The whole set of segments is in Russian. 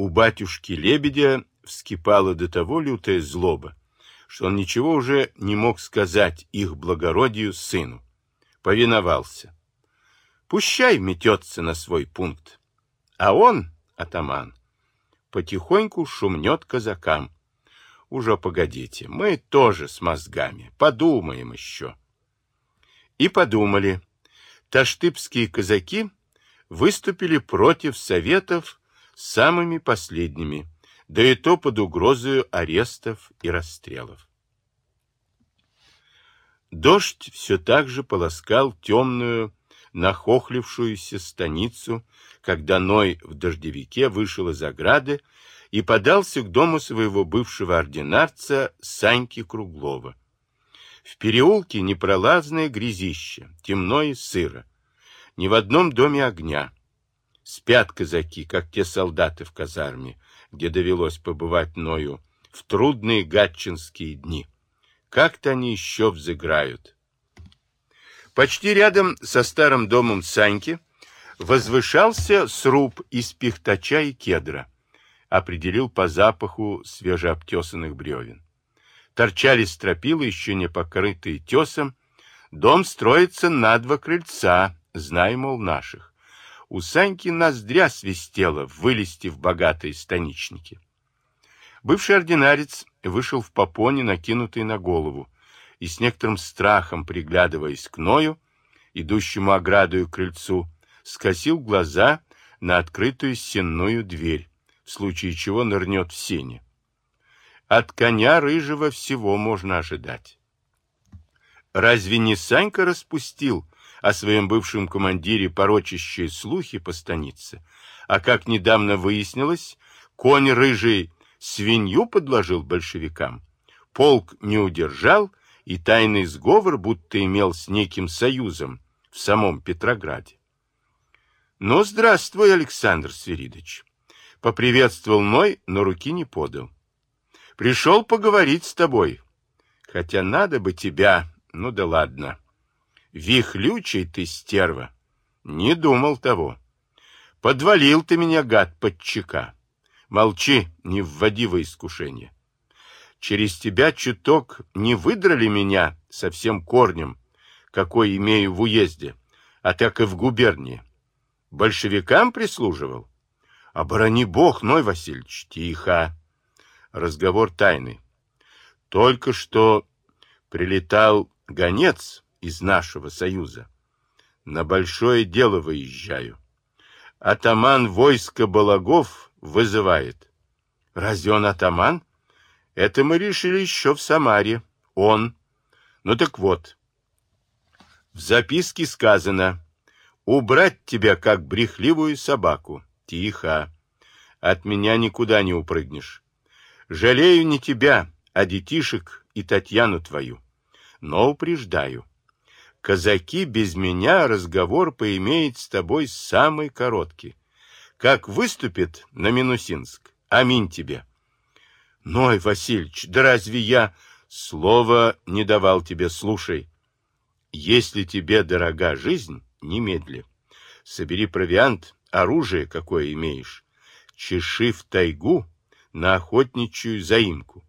У батюшки Лебедя вскипала до того лютая злоба, что он ничего уже не мог сказать их благородию сыну. Повиновался. Пущай метется на свой пункт. А он, атаман, потихоньку шумнет казакам. Уже погодите, мы тоже с мозгами, подумаем еще. И подумали. Таштыбские казаки выступили против советов самыми последними, да и то под угрозой арестов и расстрелов. Дождь все так же полоскал темную, нахохлившуюся станицу, когда Ной в дождевике вышел из ограды и подался к дому своего бывшего ординарца Саньки Круглова. В переулке непролазное грязище, темно и сыро. Ни в одном доме огня. Спят казаки, как те солдаты в казарме, где довелось побывать Ною в трудные гатчинские дни. Как-то они еще взыграют. Почти рядом со старым домом Саньки возвышался сруб из пихтача и кедра, определил по запаху свежеобтесанных бревен. Торчали стропила, еще не покрытые тесом. Дом строится на два крыльца, знай, мол, наших. У Саньки ноздря свистела, вылезти в богатые станичники. Бывший ординарец вышел в попоне, накинутый на голову, и с некоторым страхом, приглядываясь к Ною, идущему ограду и крыльцу, скосил глаза на открытую сенную дверь, в случае чего нырнет в сене. От коня рыжего всего можно ожидать. Разве не Санька распустил о своем бывшем командире порочащие слухи по станице? А как недавно выяснилось, конь рыжий свинью подложил большевикам. Полк не удержал, и тайный сговор будто имел с неким союзом в самом Петрограде. «Ну, здравствуй, Александр Свиридович!» Поприветствовал Ной, но руки не подал. «Пришел поговорить с тобой. Хотя надо бы тебя, ну да ладно. Вихлючий ты, стерва. Не думал того. Подвалил ты меня, гад, под чека. Молчи, не вводи во искушение. Через тебя чуток не выдрали меня со всем корнем, какой имею в уезде, а так и в губернии. Большевикам прислуживал? Оборони бог, Ной Васильевич, тихо. Разговор тайный. Только что прилетал гонец из нашего союза. На большое дело выезжаю. Атаман войска Балагов вызывает. Разве он атаман? Это мы решили еще в Самаре. Он. Ну так вот. В записке сказано «Убрать тебя, как брехливую собаку». Тихо. От меня никуда не упрыгнешь. Жалею не тебя, а детишек и Татьяну твою. Но упреждаю. Казаки без меня разговор поимеет с тобой самый короткий. Как выступит на Минусинск, аминь тебе. Ной, Васильевич, да разве я слова не давал тебе, слушай. Если тебе дорога жизнь, немедли. Собери провиант, оружие, какое имеешь. Чеши в тайгу на охотничью заимку.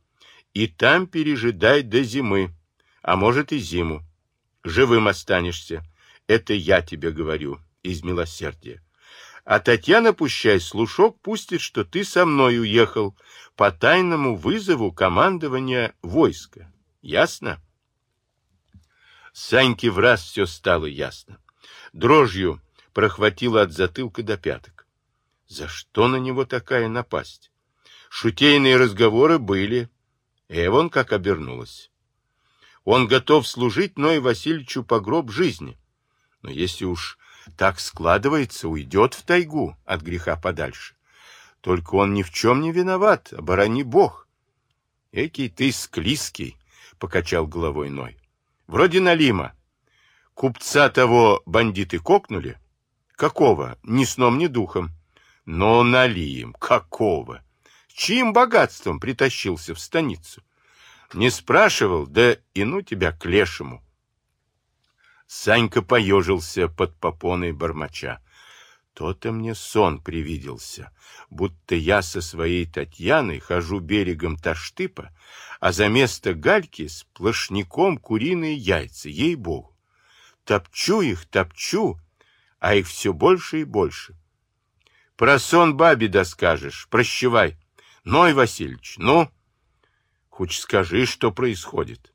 И там пережидай до зимы, а может и зиму. Живым останешься. Это я тебе говорю из милосердия. А Татьяна, пущай слушок, пустит, что ты со мной уехал по тайному вызову командования войска. Ясно? Саньке в раз все стало ясно. Дрожью прохватило от затылка до пяток. За что на него такая напасть? Шутейные разговоры были. Эвон как обернулась. Он готов служить Ной Васильевичу по гроб жизни. Но если уж так складывается, уйдет в тайгу от греха подальше. Только он ни в чем не виноват, оборони Бог. Экий ты склизкий, покачал головой Ной. Вроде Налима. Купца того бандиты кокнули? Какого? Ни сном, ни духом. Но Налим, какого? Чьим богатством притащился в станицу? Не спрашивал, да и ну тебя к лешему. Санька поежился под попоной бормоча. То-то мне сон привиделся, будто я со своей Татьяной хожу берегом Таштыпа, а за место гальки сплошняком куриные яйца, ей-богу. Топчу их, топчу, а их все больше и больше. Про сон бабе доскажешь, прощевай. Ной Васильевич, ну, хоть скажи, что происходит.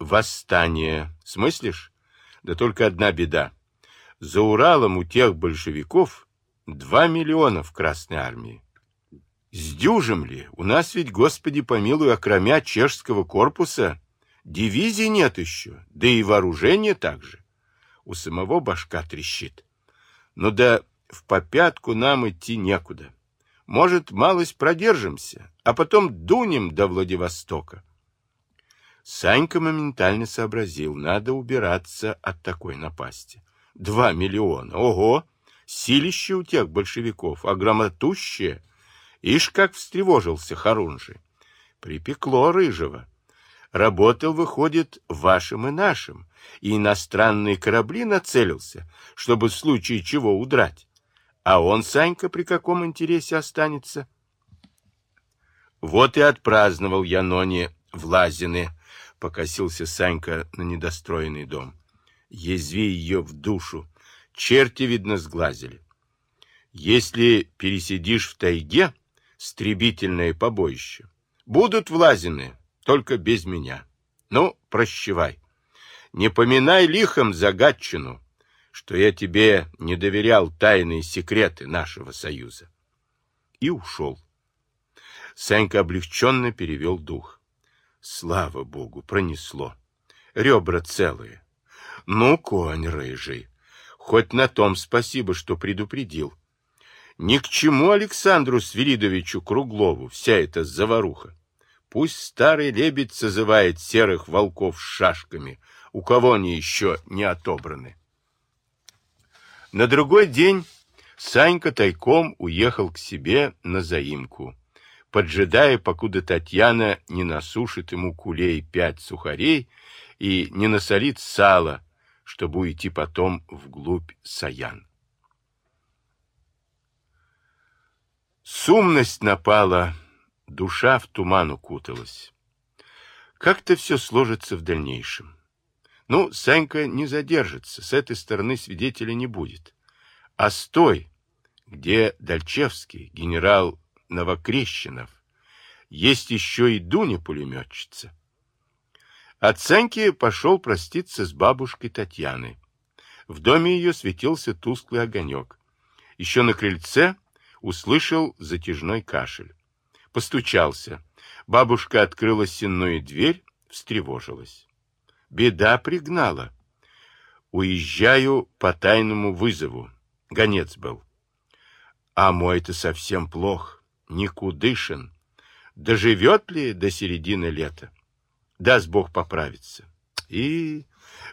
Восстание, смыслишь? Да только одна беда. За Уралом у тех большевиков два миллиона в Красной армии. Сдюжим ли? У нас ведь, господи помилуй, окромя чешского корпуса, дивизии нет еще, да и вооружения также. У самого башка трещит. Ну да в попятку нам идти некуда. Может, малость продержимся, а потом дунем до Владивостока. Санька моментально сообразил, надо убираться от такой напасти. Два миллиона. Ого! Силище у тех большевиков, а грамотущее. Ишь, как встревожился Харунжи. Припекло рыжего. Работал, выходит, вашим и нашим, и иностранные корабли нацелился, чтобы в случае чего удрать. А он, Санька, при каком интересе останется? Вот и отпраздновал я Ноне в Лазины, покосился Санька на недостроенный дом. Язви ее в душу. Черти, видно, сглазили. Если пересидишь в тайге, стребительное побоище, будут влазины, только без меня. Ну, прощевай. Не поминай лихом загадчину, что я тебе не доверял тайные секреты нашего союза. И ушел. Санька облегченно перевел дух. Слава богу, пронесло. Ребра целые. Ну, конь рыжий, хоть на том спасибо, что предупредил. Ни к чему Александру Свиридовичу Круглову вся эта заваруха. Пусть старый лебедь созывает серых волков с шашками, у кого они еще не отобраны. На другой день Санька тайком уехал к себе на заимку, поджидая, покуда Татьяна не насушит ему кулей пять сухарей и не насолит сала, чтобы уйти потом вглубь Саян. Сумность напала, душа в туман укуталась. Как-то все сложится в дальнейшем. Ну, Санька не задержится, с этой стороны свидетеля не будет. А с той, где Дальчевский, генерал Новокрещенов, есть еще и Дуня-пулеметчица. От Саньки пошел проститься с бабушкой Татьяной. В доме ее светился тусклый огонек. Еще на крыльце услышал затяжной кашель. Постучался. Бабушка открыла сенную дверь, встревожилась. Беда пригнала. Уезжаю по тайному вызову. Гонец был. А мой-то совсем плох, никудышен. Доживет ли до середины лета? Даст Бог поправиться. И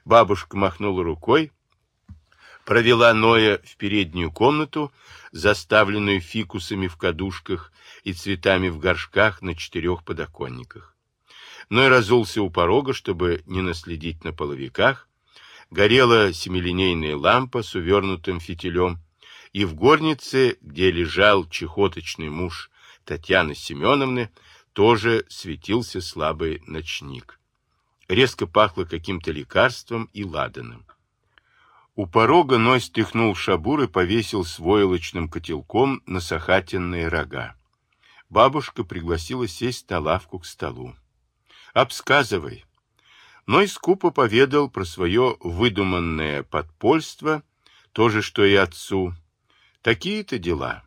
бабушка махнула рукой, провела Ноя в переднюю комнату, заставленную фикусами в кадушках и цветами в горшках на четырех подоконниках. Ной разулся у порога, чтобы не наследить на половиках. Горела семилинейная лампа с увернутым фитилем, и в горнице, где лежал чехоточный муж Татьяны Семеновны, тоже светился слабый ночник. Резко пахло каким-то лекарством и ладаном. У порога Ной стряхнул шабур и повесил с войлочным котелком на сахатинные рога. Бабушка пригласила сесть на лавку к столу. «Обсказывай». Ной скупо поведал про свое выдуманное подпольство, то же, что и отцу. Такие-то дела.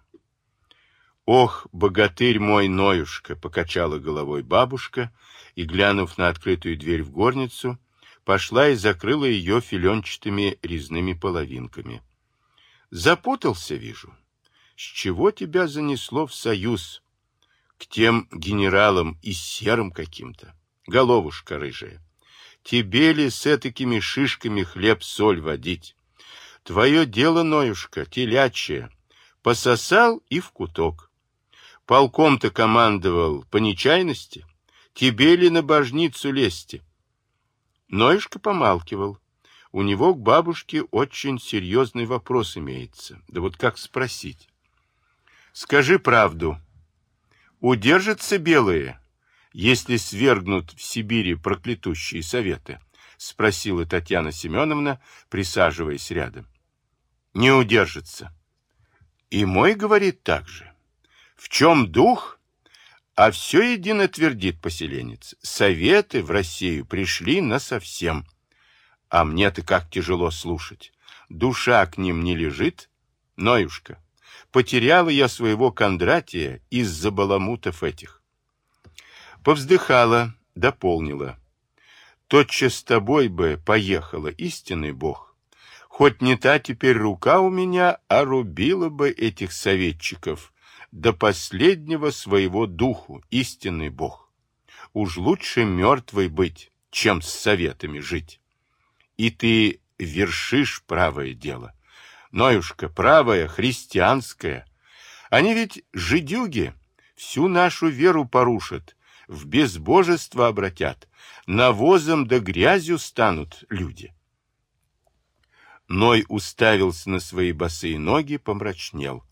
«Ох, богатырь мой, Ноюшка!» — покачала головой бабушка и, глянув на открытую дверь в горницу, пошла и закрыла ее филенчатыми резными половинками. «Запутался, вижу. С чего тебя занесло в союз? К тем генералам и серым каким-то. Головушка рыжая. Тебе ли с этакими шишками хлеб-соль водить? Твое дело, Ноюшка, телячье. Пососал и в куток. Полком-то командовал по нечаянности. Тебе ли на божницу лезьте? Ноишка помалкивал. у него к бабушке очень серьезный вопрос имеется. Да вот как спросить? Скажи правду. Удержатся белые, если свергнут в Сибири проклятущие советы? Спросила Татьяна Семеновна, присаживаясь рядом. Не удержится. И мой говорит так же. В чем дух? А все едино твердит поселенец. Советы в Россию пришли насовсем. А мне-то как тяжело слушать. Душа к ним не лежит. Ноюшка, потеряла я своего Кондратия из-за баламутов этих. Повздыхала, дополнила. Тотчас с тобой бы поехала истинный Бог. Хоть не та теперь рука у меня, а рубила бы этих советчиков до последнего своего духу, истинный Бог. Уж лучше мертвой быть, чем с советами жить и ты вершишь правое дело. Ноюшка, правое, христианское. Они ведь жидюги, всю нашу веру порушат, в безбожество обратят, навозом да грязью станут люди. Ной уставился на свои босые ноги, помрачнел.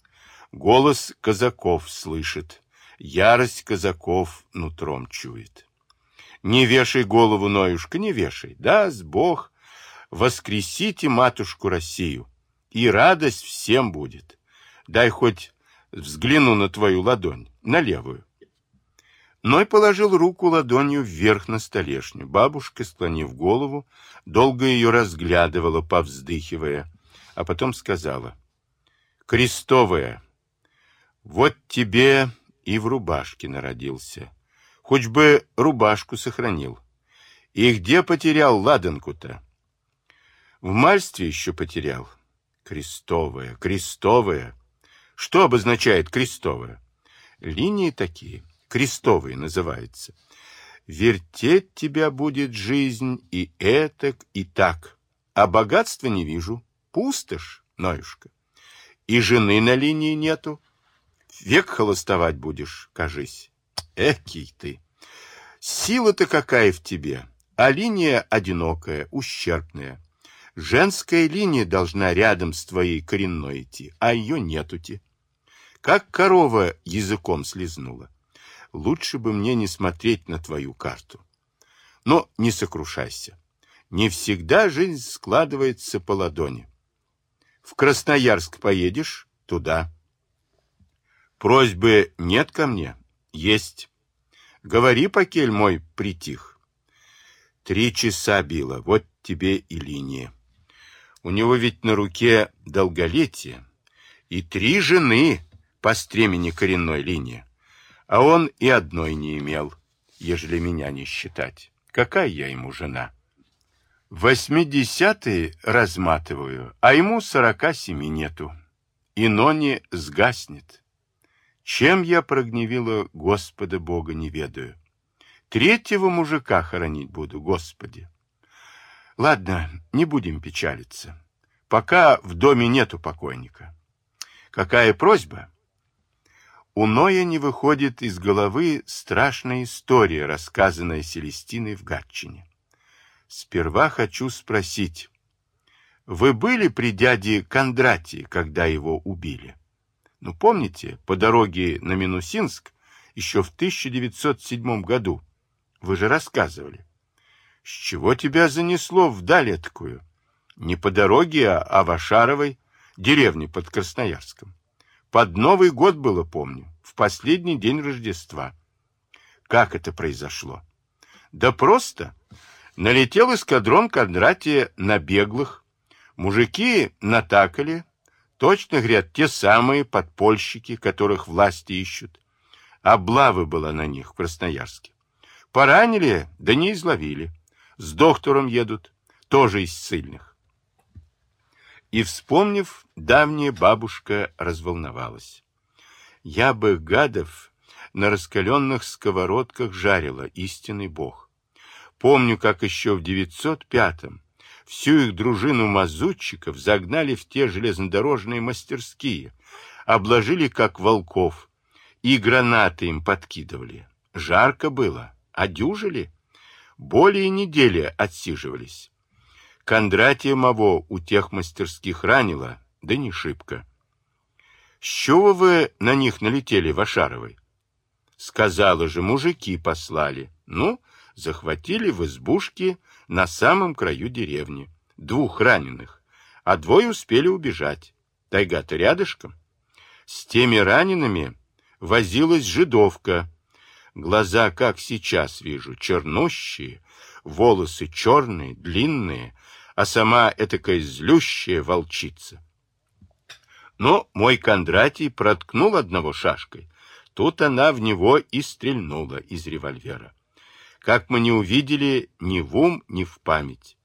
Голос казаков слышит, ярость казаков нутром чует. Не вешай голову, Ноюшка, не вешай, даст Бог, воскресите матушку Россию, и радость всем будет. Дай хоть взгляну на твою ладонь, на левую. Ной положил руку ладонью вверх на столешню. Бабушка, склонив голову, долго ее разглядывала, повздыхивая, а потом сказала, «Крестовая, вот тебе и в рубашке народился. Хоть бы рубашку сохранил. И где потерял ладанку-то?» В мальстве еще потерял. Крестовая, крестовая. Что обозначает крестовая? Линии такие, крестовые называются. Вертеть тебя будет жизнь и этак, и так. А богатства не вижу. Пустошь, Ноюшка. И жены на линии нету. Век холостовать будешь, кажись. Экий ты. Сила-то какая в тебе, а линия одинокая, ущербная. Женская линия должна рядом с твоей коренной идти, а ее нетути. Как корова языком слезнула. Лучше бы мне не смотреть на твою карту. Но не сокрушайся. Не всегда жизнь складывается по ладони. В Красноярск поедешь? Туда. Просьбы нет ко мне? Есть. Говори, покель мой притих. Три часа било, вот тебе и линия. У него ведь на руке долголетие и три жены по стремени коренной линии. А он и одной не имел, ежели меня не считать. Какая я ему жена? Восьмидесятые разматываю, а ему сорока семи нету. И Нони сгаснет. Чем я прогневила Господа Бога не ведаю. Третьего мужика хоронить буду, Господи. Ладно, не будем печалиться. Пока в доме нету покойника. Какая просьба? У Ноя не выходит из головы страшная история, рассказанная Селестиной в Гатчине. Сперва хочу спросить. Вы были при дяде Кондратии, когда его убили? Ну, помните, по дороге на Минусинск еще в 1907 году? Вы же рассказывали. С чего тебя занесло вдаль такую? Не по дороге, а, а в Ашаровой, деревне под Красноярском. Под Новый год было, помню, в последний день Рождества. Как это произошло? Да просто. Налетел эскадрон Кондратия на беглых. Мужики натакали. Точно, говорят, те самые подпольщики, которых власти ищут. Облавы была на них в Красноярске. Поранили, да не изловили с доктором едут, тоже из сильных. И, вспомнив, давняя бабушка разволновалась. Я бы гадов на раскаленных сковородках жарила, истинный бог. Помню, как еще в 905-м всю их дружину мазутчиков загнали в те железнодорожные мастерские, обложили как волков, и гранаты им подкидывали. Жарко было, одюжили более недели отсиживались. Кондратия моего у тех мастерских ранило, да не шибко. С чего вы на них налетели, Вашаровой? Сказала же, мужики послали. Ну, захватили в избушке на самом краю деревни. Двух раненых, а двое успели убежать. Тайга-то рядышком. С теми ранеными возилась жидовка. Глаза, как сейчас вижу, чернущие, волосы черные, длинные, а сама этакая злющая волчица. Но мой Кондратий проткнул одного шашкой. Тут она в него и стрельнула из револьвера. Как мы не увидели ни в ум, ни в память.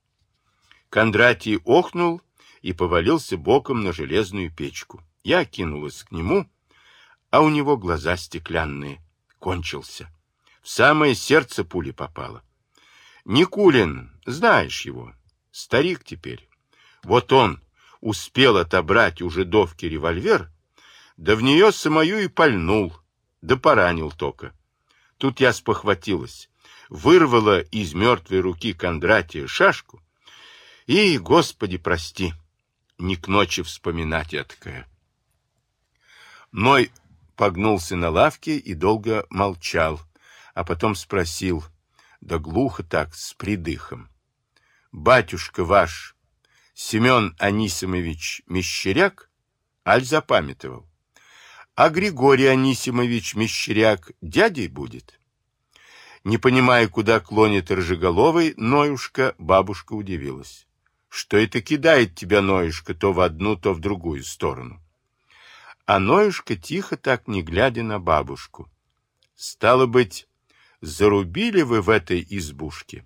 Кондратий охнул и повалился боком на железную печку. Я кинулась к нему, а у него глаза стеклянные. Кончился. В самое сердце пули попало. Никулин, знаешь его, старик теперь. Вот он успел отобрать у жидовки револьвер, да в нее самую и пальнул, да поранил только. Тут я спохватилась, вырвала из мертвой руки Кондратия шашку и, Господи, прости, не к ночи вспоминать эткое. Ной погнулся на лавке и долго молчал, а потом спросил, да глухо так, с придыхом. «Батюшка ваш, Семен Анисимович Мещеряк, аль запамятовал? А Григорий Анисимович Мещеряк дядей будет?» Не понимая, куда клонит рыжеголовый, Ноюшка, бабушка удивилась. Что это кидает тебя, Ноюшка, то в одну, то в другую сторону? А Ноюшка тихо так, не глядя на бабушку. Стало быть, зарубили вы в этой избушке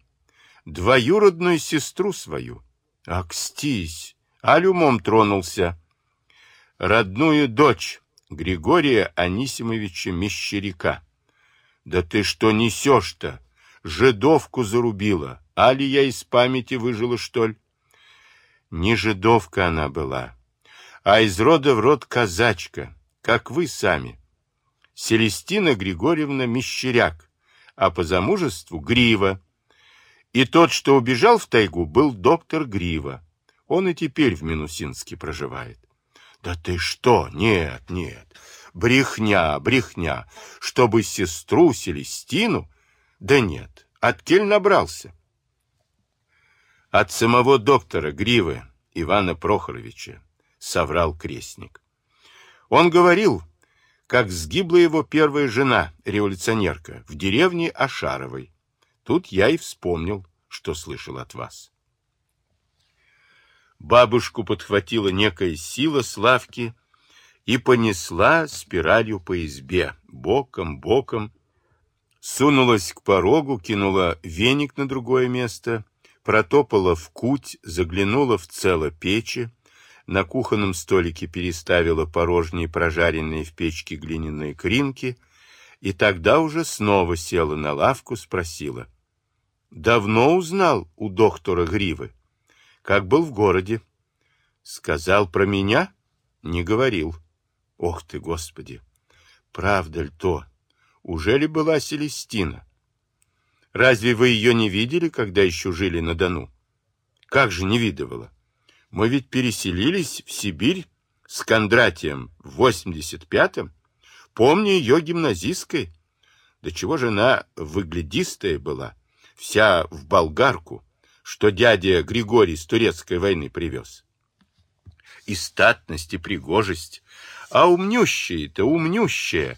двоюродную сестру свою. Акстись, аль умом тронулся. Родную дочь Григория Анисимовича Мещеряка. Да ты что несешь-то? Жидовку зарубила. Али я из памяти выжила, что ли? Не жидовка она была, а из рода в род казачка, как вы сами. Селестина Григорьевна Мещеряк, а по замужеству Грива. И тот, что убежал в тайгу, был доктор Грива. Он и теперь в Минусинске проживает. Да ты что? Нет, нет. Брехня, брехня. Чтобы сестру Селестину? Да нет. От кель набрался. От самого доктора Гривы Ивана Прохоровича, соврал крестник. Он говорил, как сгибла его первая жена, революционерка, в деревне Ашаровой. Тут я и вспомнил, что слышал от вас. Бабушку подхватила некая сила Славки и понесла спиралью по избе, боком, боком, сунулась к порогу, кинула веник на другое место, протопала в куть, заглянула в цело печи, на кухонном столике переставила порожние прожаренные в печке глиняные кринки и тогда уже снова села на лавку, спросила. «Давно узнал у доктора Гривы? Как был в городе?» «Сказал про меня?» «Не говорил». «Ох ты, Господи! Правда ли то? Уже ли была Селестина? Разве вы ее не видели, когда еще жили на Дону?» «Как же не видывала? Мы ведь переселились в Сибирь с Кондратием в 85-м. Помню ее гимназисткой. Да чего же она выглядистая была, вся в болгарку, что дядя Григорий с турецкой войны привез. И статность, и пригожесть. А умнющая-то, умнющая.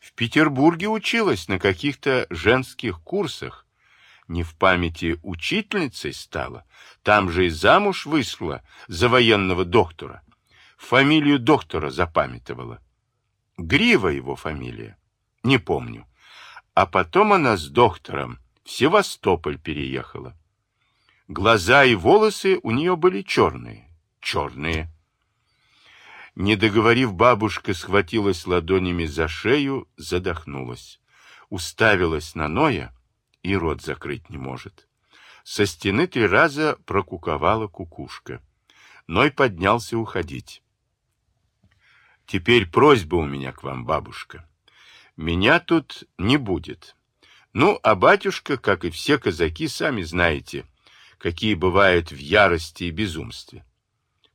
В Петербурге училась на каких-то женских курсах не в памяти учительницей стала, там же и замуж вышла за военного доктора. Фамилию доктора запамятовала. Грива его фамилия. Не помню. А потом она с доктором в Севастополь переехала. Глаза и волосы у нее были черные. Черные. Не договорив, бабушка схватилась ладонями за шею, задохнулась. Уставилась на Ноя, и рот закрыть не может. Со стены три раза прокуковала кукушка. Ной поднялся уходить. Теперь просьба у меня к вам, бабушка. Меня тут не будет. Ну, а батюшка, как и все казаки, сами знаете, какие бывают в ярости и безумстве.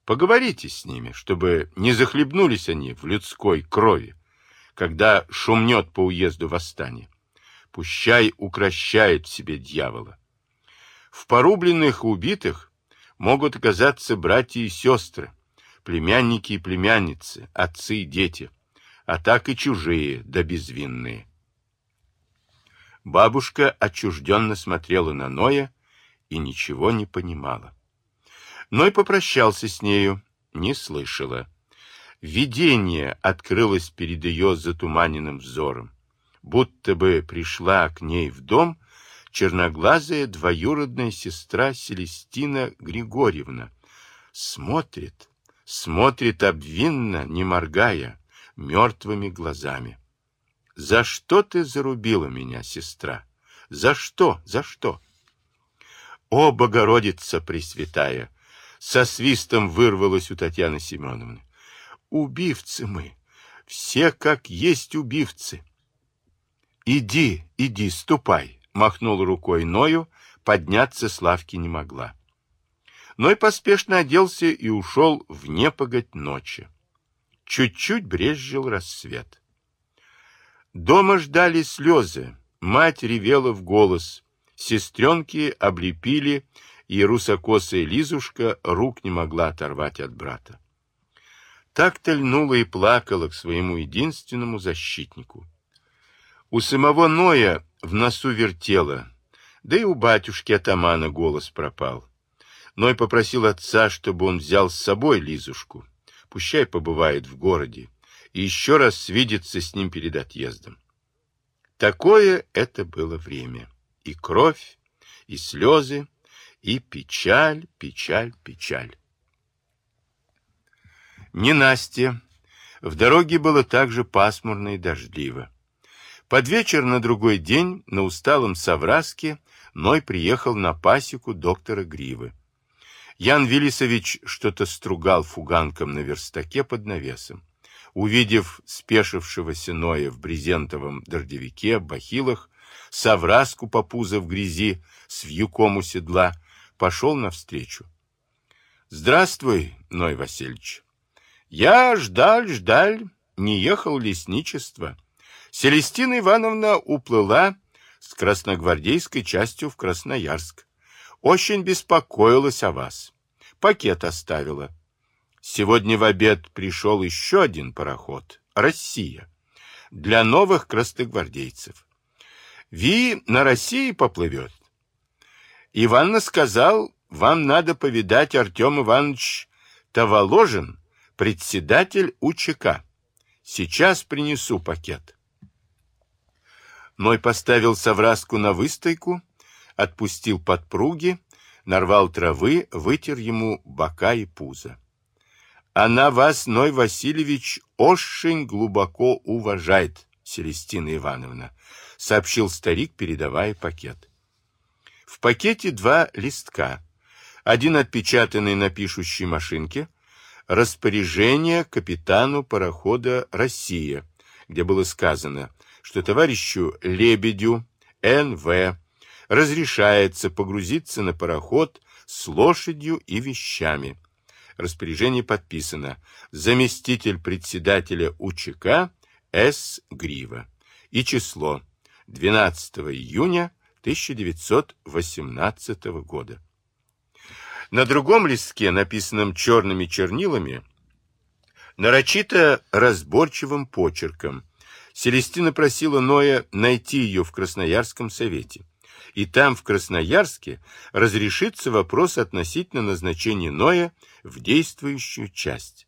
Поговорите с ними, чтобы не захлебнулись они в людской крови, когда шумнет по уезду восстание. Пущай укращает себе дьявола. В порубленных и убитых могут оказаться братья и сестры, племянники и племянницы, отцы и дети, а так и чужие да безвинные. Бабушка отчужденно смотрела на Ноя и ничего не понимала. Ной попрощался с нею, не слышала. Видение открылось перед ее затуманенным взором, будто бы пришла к ней в дом черноглазая двоюродная сестра Селестина Григорьевна. Смотрит, смотрит обвинно, не моргая, мертвыми глазами. За что ты зарубила меня, сестра? За что? За что? О, Богородица Пресвятая! Со свистом вырвалось у Татьяны Семеновны. Убивцы мы! Все как есть убивцы! Иди, иди, ступай! махнул рукой Ною, подняться с лавки не могла. Ной поспешно оделся и ушел в непогодь ночи. Чуть-чуть брезжил рассвет. Дома ждали слезы, мать ревела в голос, сестренки облепили, и русокосая Лизушка рук не могла оторвать от брата. Так-то льнула и плакала к своему единственному защитнику. У самого Ноя в носу вертело, да и у батюшки-атамана голос пропал. Ной попросил отца, чтобы он взял с собой Лизушку, пущай побывает в городе, еще раз свидится с ним перед отъездом. Такое это было время. И кровь, и слезы, и печаль, печаль, печаль. Не Настя. В дороге было также пасмурно и дождливо. Под вечер на другой день на усталом Савраске Ной приехал на пасеку доктора Гривы. Ян Виллисович что-то стругал фуганком на верстаке под навесом. Увидев спешившегося Ноя в брезентовом дождевике, бахилах, Савраску по пузо в грязи, с вьюком у седла, пошел навстречу. «Здравствуй, Ной Васильевич. Я ждаль, ждаль, не ехал лесничество». Селестина Ивановна уплыла с красногвардейской частью в Красноярск. Очень беспокоилась о вас. Пакет оставила. Сегодня в обед пришел еще один пароход. Россия. Для новых красногвардейцев. Ви на России поплывет. Иванна сказал, вам надо повидать Артем Иванович Таволожин, председатель УЧК. Сейчас принесу пакет. Ной поставил совраску на выстойку, отпустил подпруги, нарвал травы, вытер ему бока и пузо. Она вас, Ной Васильевич, очень глубоко уважает, Селестина Ивановна, сообщил старик, передавая пакет. В пакете два листка. Один отпечатанный на пишущей машинке, распоряжение капитану парохода «Россия», где было сказано что товарищу Лебедю Н.В. разрешается погрузиться на пароход с лошадью и вещами. Распоряжение подписано заместитель председателя УЧК С. Грива. И число 12 июня 1918 года. На другом листке, написанном черными чернилами, нарочито разборчивым почерком – Селестина просила Ноя найти ее в Красноярском совете. И там, в Красноярске, разрешится вопрос относительно назначения Ноя в действующую часть.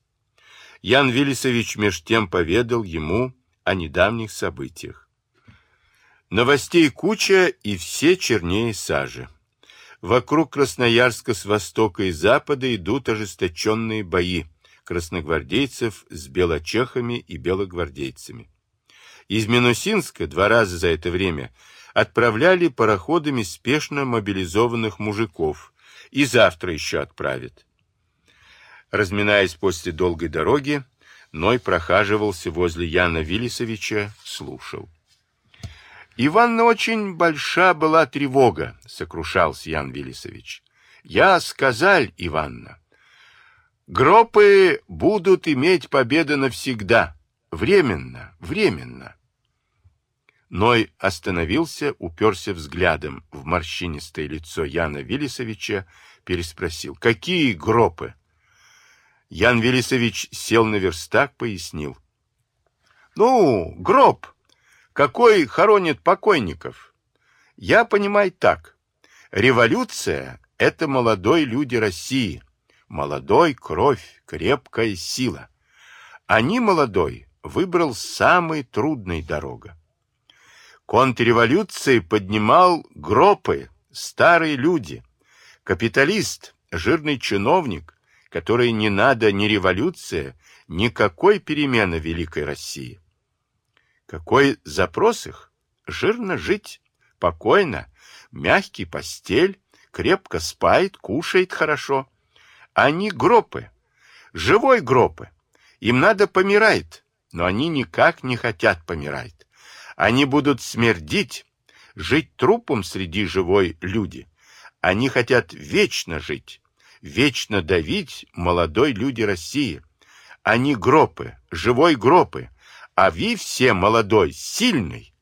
Ян Велесович меж тем поведал ему о недавних событиях. Новостей куча и все чернее сажи. Вокруг Красноярска с востока и запада идут ожесточенные бои красногвардейцев с белочехами и белогвардейцами. Из Минусинска два раза за это время отправляли пароходами спешно мобилизованных мужиков и завтра еще отправят. Разминаясь после долгой дороги, Ной прохаживался возле Яна Виллисовича, слушал. Иванна очень большая была тревога, сокрушался Ян Виллисович. Я сказал, Иванна, гропы будут иметь победу навсегда. Временно, временно. Ной остановился, уперся взглядом в морщинистое лицо Яна Виллисовича, переспросил. «Какие гропы?» Ян Велисович сел на верстак, пояснил. «Ну, гроб, какой хоронит покойников. Я понимаю так. Революция — это молодой люди России. Молодой кровь, крепкая сила. Они, молодой, выбрал самой трудной дорога. Контрреволюции поднимал гропы, старые люди, капиталист, жирный чиновник, который не надо ни революция, никакой перемены Великой России. Какой запрос их? Жирно жить, покойно, мягкий постель, крепко спает, кушает хорошо. Они гропы, живой гропы. Им надо помирать, но они никак не хотят помирать. Они будут смердить, жить трупом среди живой люди. Они хотят вечно жить, вечно давить молодой люди России. Они гропы, живой гропы, а вы все молодой, сильный,